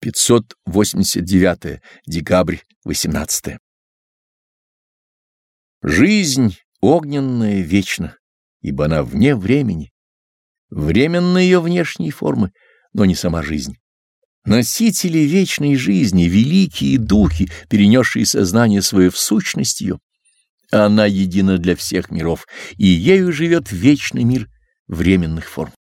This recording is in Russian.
589 декабрь 18 Жизнь огненная вечна, ибо она вне времени. Временны ее внешние формы, но не сама жизнь. Носители вечной жизни, великие духи, перенесшие сознание свое в сущность ее. Она едина для всех миров, и ею живет вечный мир временных форм.